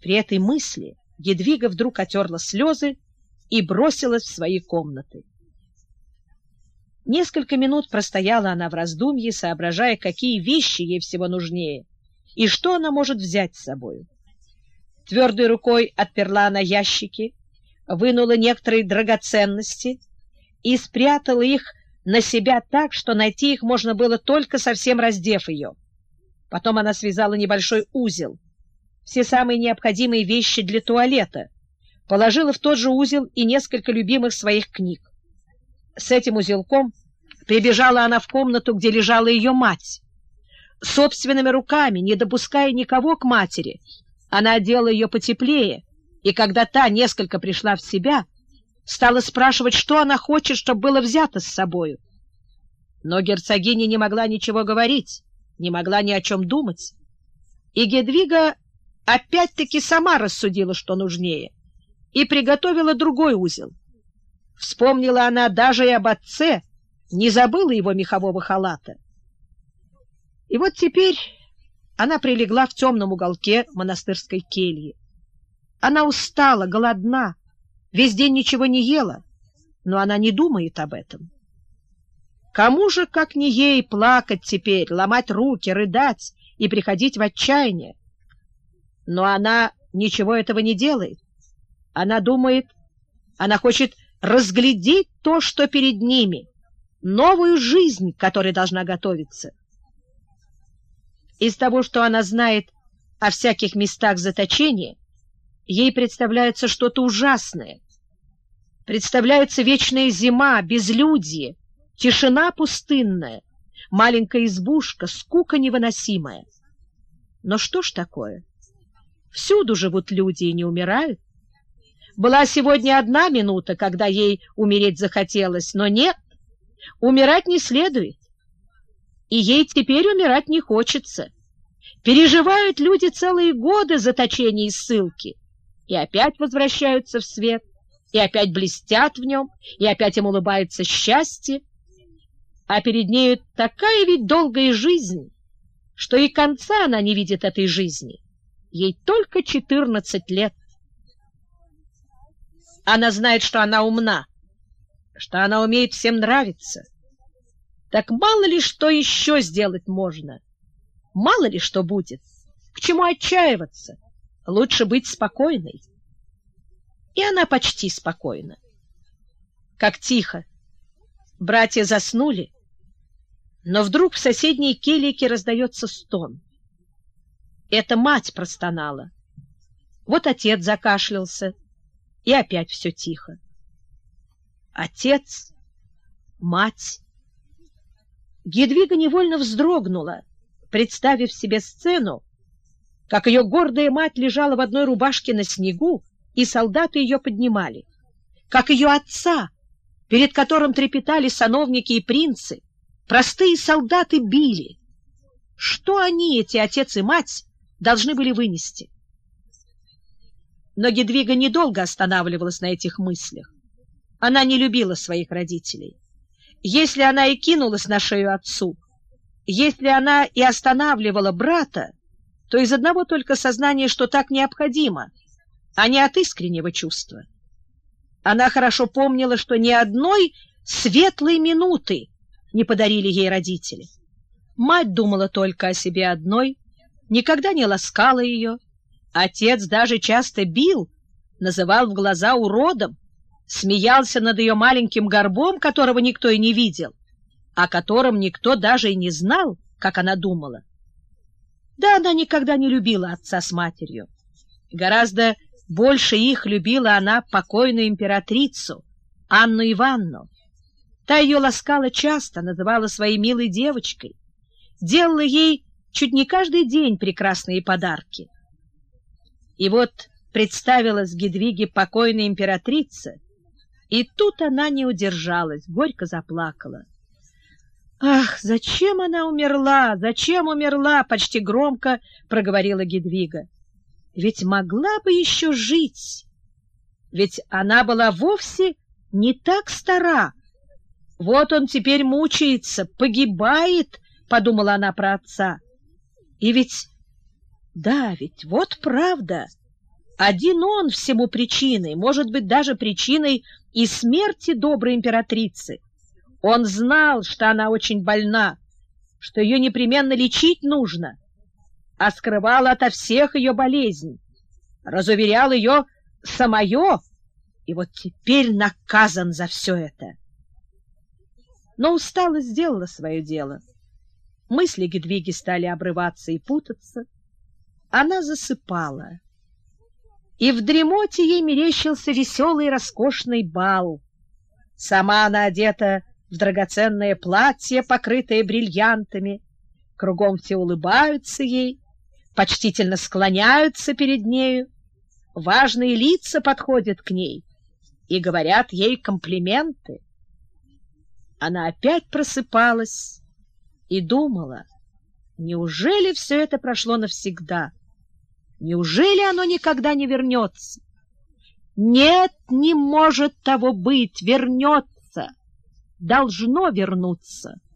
При этой мысли Едвига вдруг отерла слезы и бросилась в свои комнаты. Несколько минут простояла она в раздумье, соображая, какие вещи ей всего нужнее и что она может взять с собой. Твердой рукой отперла она ящики, вынула некоторые драгоценности и спрятала их на себя так, что найти их можно было только совсем раздев ее. Потом она связала небольшой узел, все самые необходимые вещи для туалета, положила в тот же узел и несколько любимых своих книг. С этим узелком прибежала она в комнату, где лежала ее мать. Собственными руками, не допуская никого к матери, она одела ее потеплее, и когда та несколько пришла в себя, стала спрашивать, что она хочет, чтобы было взято с собою. Но герцогиня не могла ничего говорить, не могла ни о чем думать. И Гедвига опять-таки сама рассудила, что нужнее, и приготовила другой узел. Вспомнила она даже и об отце, не забыла его мехового халата. И вот теперь она прилегла в темном уголке монастырской кельи. Она устала, голодна, весь день ничего не ела, но она не думает об этом. Кому же, как не ей, плакать теперь, ломать руки, рыдать и приходить в отчаяние? Но она ничего этого не делает. Она думает, она хочет разглядеть то, что перед ними, новую жизнь, к которой должна готовиться. Из того, что она знает о всяких местах заточения, ей представляется что-то ужасное. Представляется вечная зима, безлюдье, тишина пустынная, маленькая избушка, скука невыносимая. Но что ж такое? Всюду живут люди и не умирают. Была сегодня одна минута, когда ей умереть захотелось, но нет, умирать не следует. И ей теперь умирать не хочется. Переживают люди целые годы заточения и ссылки, и опять возвращаются в свет, и опять блестят в нем, и опять им улыбается счастье. А перед нею такая ведь долгая жизнь, что и конца она не видит этой жизни. Ей только четырнадцать лет. Она знает, что она умна, что она умеет всем нравиться. Так мало ли что еще сделать можно. Мало ли что будет. К чему отчаиваться? Лучше быть спокойной. И она почти спокойна. Как тихо. Братья заснули, но вдруг в соседней келике раздается стон. Это мать простонала. Вот отец закашлялся, и опять все тихо. Отец, мать. Гедвига невольно вздрогнула, представив себе сцену, как ее гордая мать лежала в одной рубашке на снегу, и солдаты ее поднимали, как ее отца, перед которым трепетали сановники и принцы, простые солдаты били. Что они, эти отец и мать, должны были вынести? Но Гедвига недолго останавливалась на этих мыслях. Она не любила своих родителей. Если она и кинулась на шею отцу, если она и останавливала брата, то из одного только сознания, что так необходимо, а не от искреннего чувства. Она хорошо помнила, что ни одной светлой минуты не подарили ей родители. Мать думала только о себе одной, никогда не ласкала ее. Отец даже часто бил, называл в глаза уродом, смеялся над ее маленьким горбом, которого никто и не видел, о котором никто даже и не знал, как она думала. Да, она никогда не любила отца с матерью. Гораздо больше их любила она покойную императрицу, Анну Ивановну. Та ее ласкала часто, называла своей милой девочкой, делала ей чуть не каждый день прекрасные подарки. И вот представилась Гедвиге покойная императрица, и тут она не удержалась, горько заплакала. «Ах, зачем она умерла? Зачем умерла?» — почти громко проговорила Гедвига. «Ведь могла бы еще жить. Ведь она была вовсе не так стара. Вот он теперь мучается, погибает», — подумала она про отца. «И ведь... Да, ведь вот правда. Один он всему причиной, может быть, даже причиной и смерти доброй императрицы. Он знал, что она очень больна, что ее непременно лечить нужно, а скрывал ото всех ее болезнь, разуверял ее самое, и вот теперь наказан за все это. Но усталость сделала свое дело. Мысли Гедвиги стали обрываться и путаться. Она засыпала. И в дремоте ей мерещился веселый роскошный бал. Сама она одета в драгоценное платье, покрытое бриллиантами. Кругом все улыбаются ей, почтительно склоняются перед нею. Важные лица подходят к ней и говорят ей комплименты. Она опять просыпалась и думала, неужели все это прошло навсегда? Неужели оно никогда не вернется? Нет, не может того быть, вернется, должно вернуться.